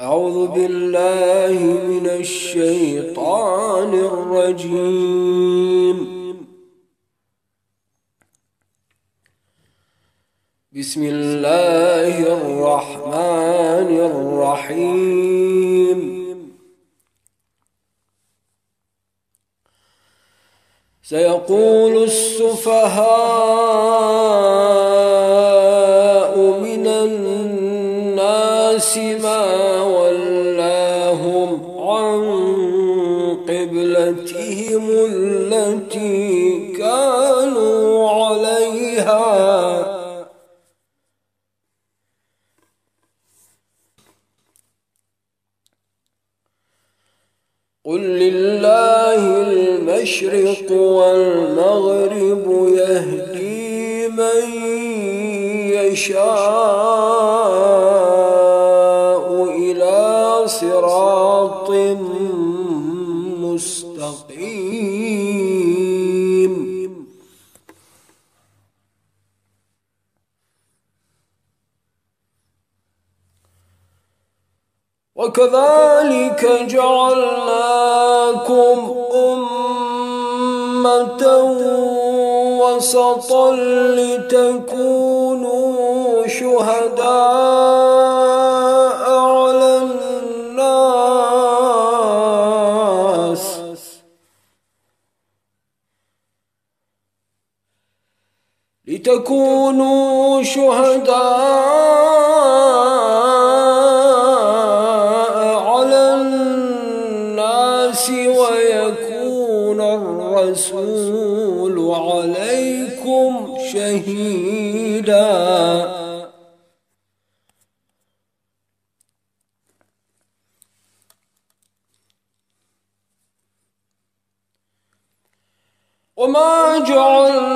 أعوذ بالله من الشيطان الرجيم. بسم الله الرحمن الرحيم. سيقول السفهاء التي كانوا عليها. قل لله المشرق والمغرب يهدي من يشاء إلى صراط وكذلك جعلناكم أمة وسطا لتكونوا شهداء على الناس. لتكونوا شهداء الرسول عليكم شهيدا. وما جعلنا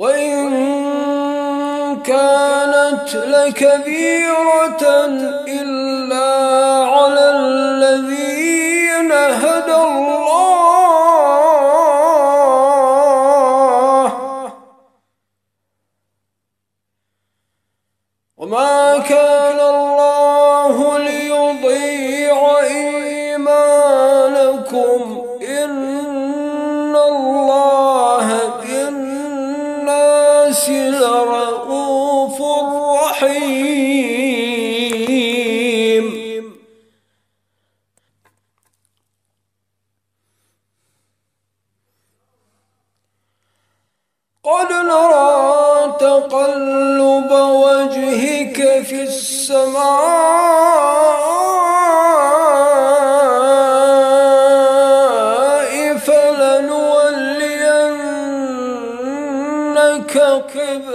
وإن كانت لكبيرة إلا فلنولينك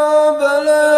الكتاب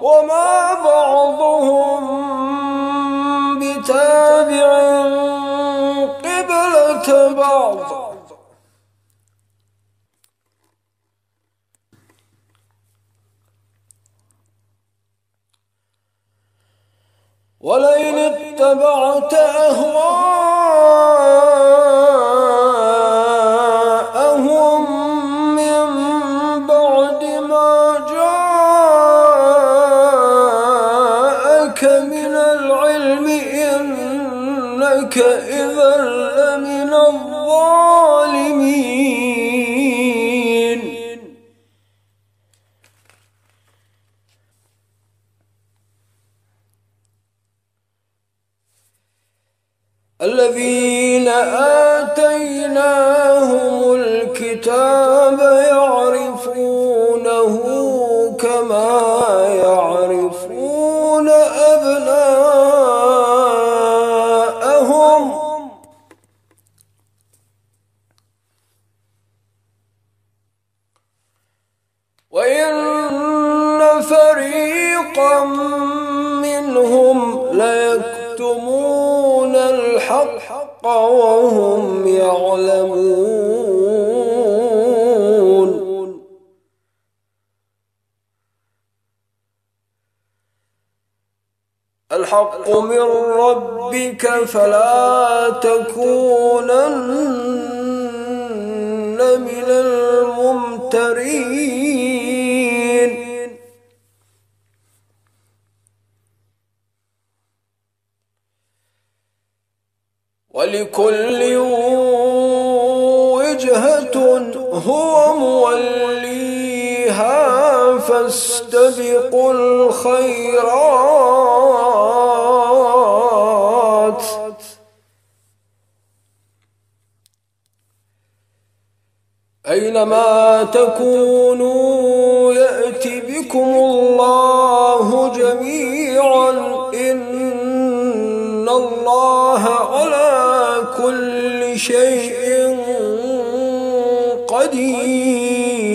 قبلتهم وما الكتاب من ربك فلا تكونن من الممترين. ولكل وجهة هو موليها فاستبقوا الخيرات. أينما تكونوا يأتي بكم الله جميعا. إن الله على كل شيء قدير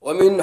ومن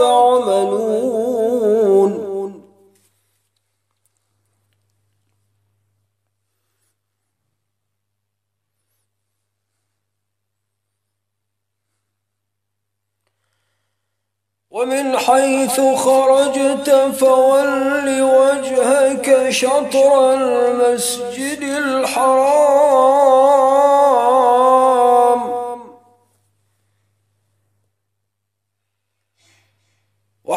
تعملون. ومن حيث خرجت فول وجهك شطر المسجد الحرام.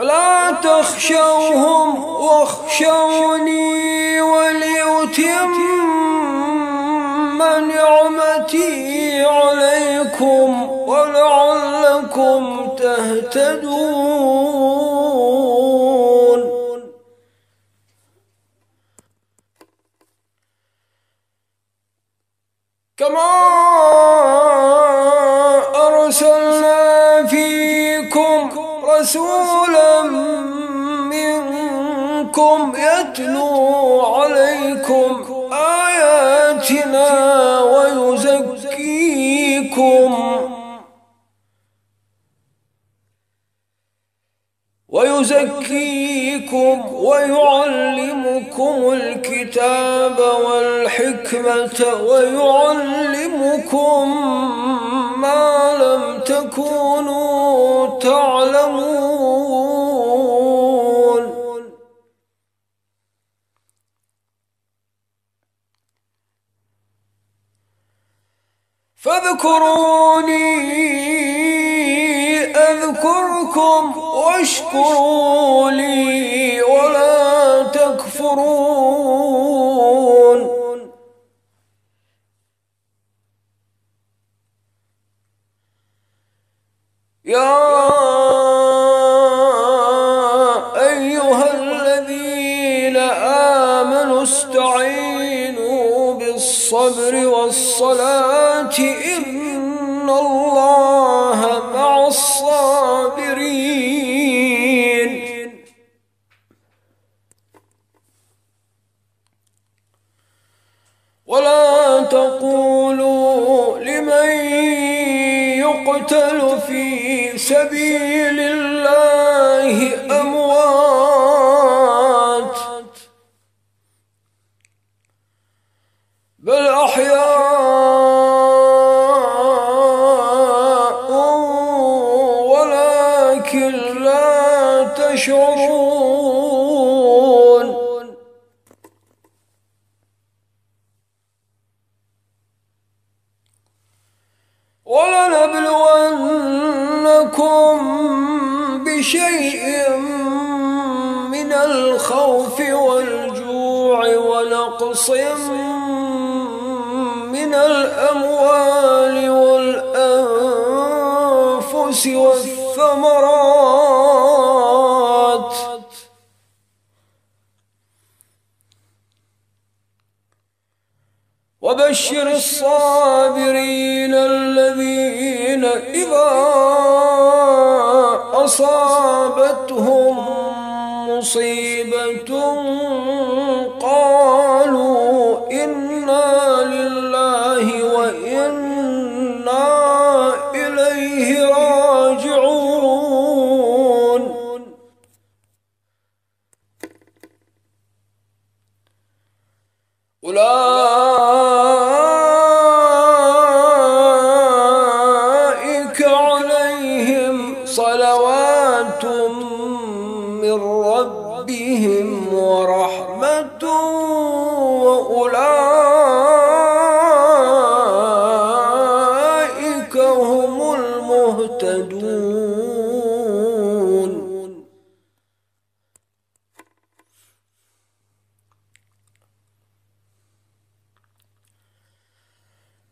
فلا تخشوهم واخشوني وليتم نعمتي عليكم ولعلكم تهتدون. كما أرسلنا فيكم رسولا عليكم آياتنا ويزكيكم. ويزكيكم ويعلمكم الكتاب والحكمة ويعلمكم ما لم تكونوا تعلمون. أذكركم واشكروا لي ولا تكفرون. بل أحياء أصابتهم مصيبة.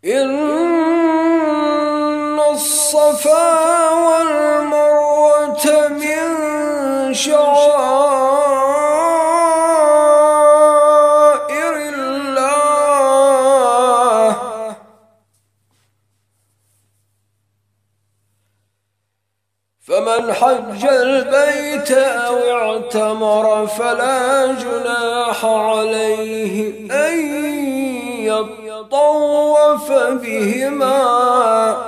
إن الصفا والمروة من شعائر الله. فمن حج البيت أو اعتمر فلا جناح عليه أي فطوف بهما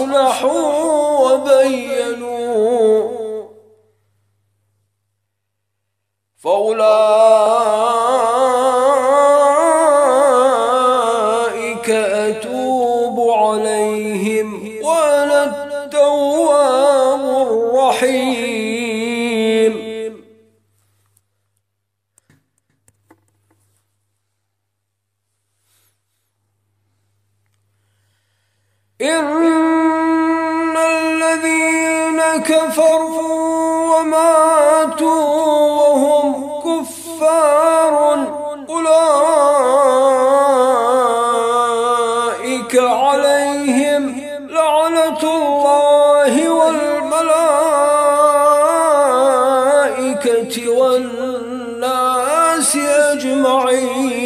وأصلحوا وبينوا فأولئك والناس أجمعين.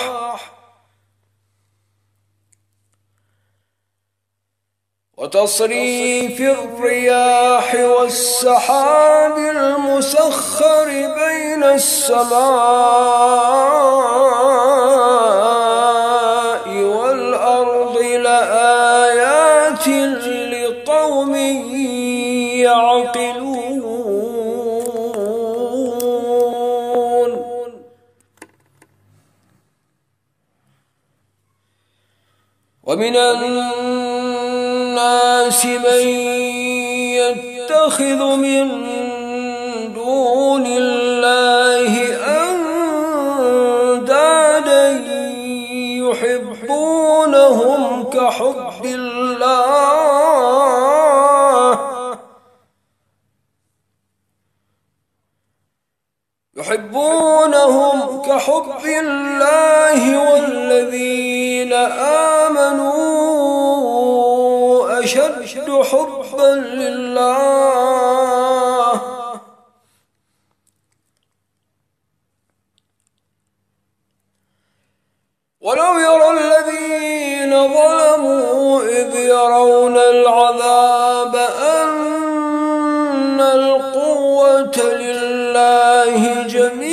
وتصريف الرياح والسحاب المسخر بين السماء والأرض لآيات لقوم يعقلون. ومن الناس من يتخذ من دون الله أندادا يحبونهم كحب الله. يحبونهم كحب الله والذين آمنوا أشد لله. ولو يرى الذين ظلموا إذ يرون العذاب أن القوة لله جميعا.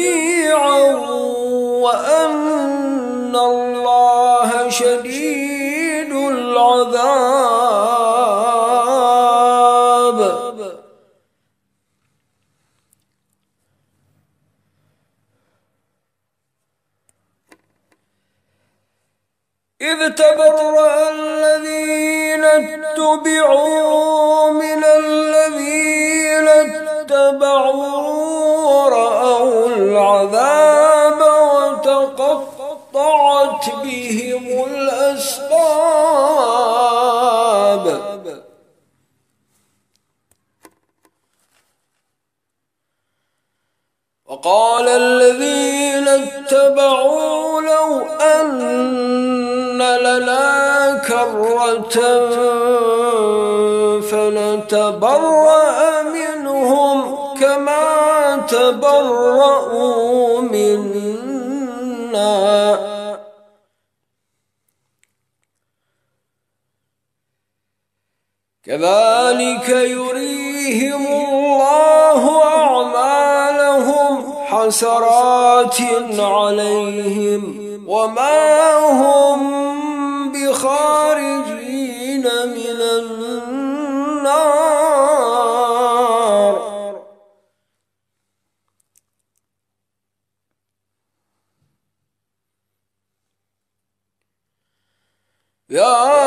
أتبعوا من الذين اتبعوا رأوا العذاب وتقطعت بهم الأسباب. وقال الذين اتبعوا لو أن كرة فنتبرأ منهم كما تبرأوا منا. كذلك يريهم الله أعمالهم حسرات عليهم وما هم بخارجين من النار. يا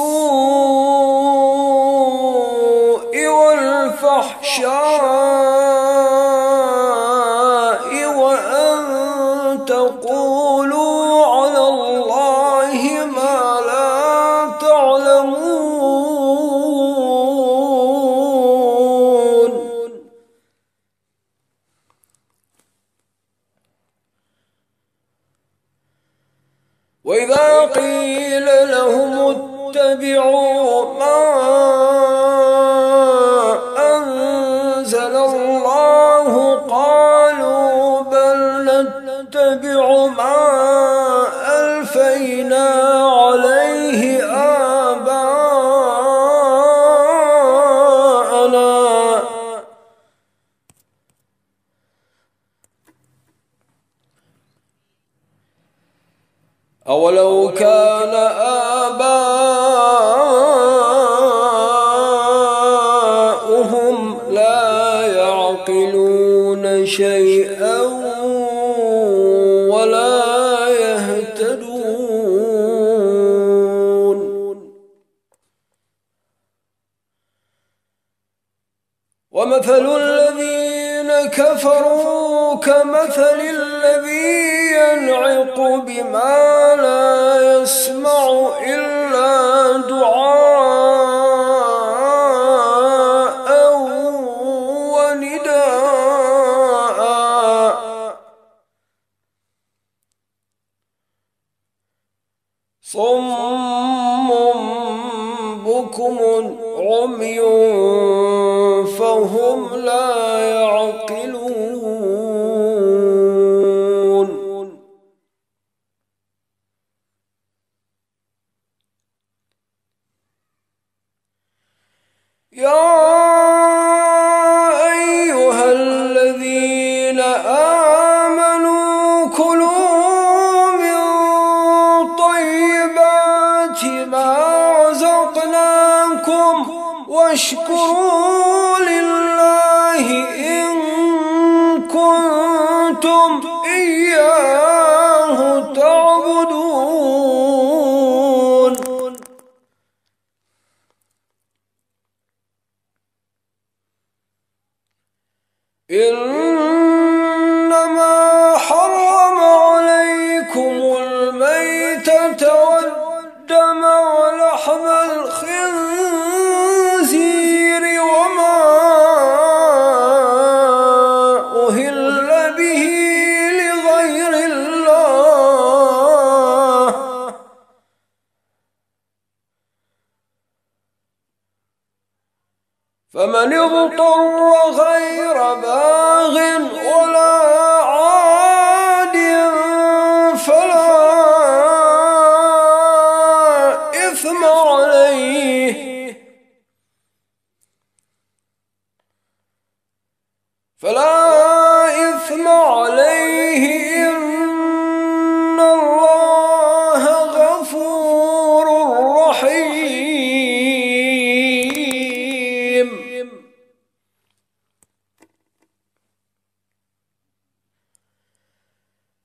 سوء أولو كان آباؤهم لا يعقلون شيئا. واشكروا فمن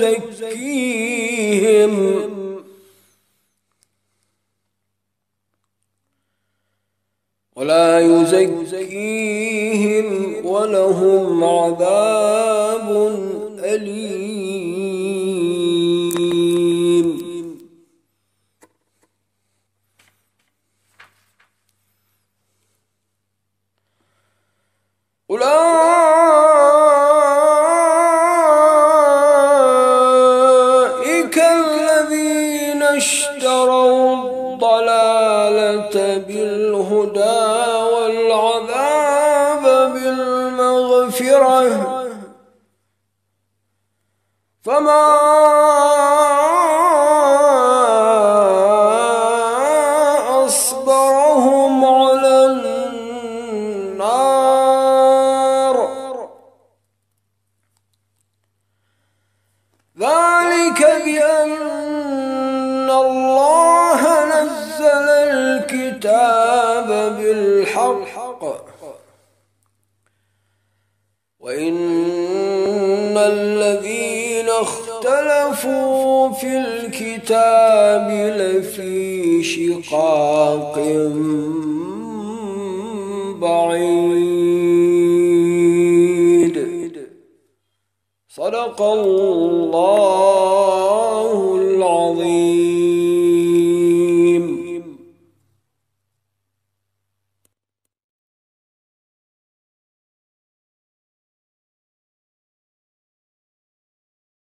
يزكيهم ولا يزكيهم ولهم عذاب أليم. الذين اختلفوا في الكتاب لفي شقاق بعيد. صدق الله العظيم.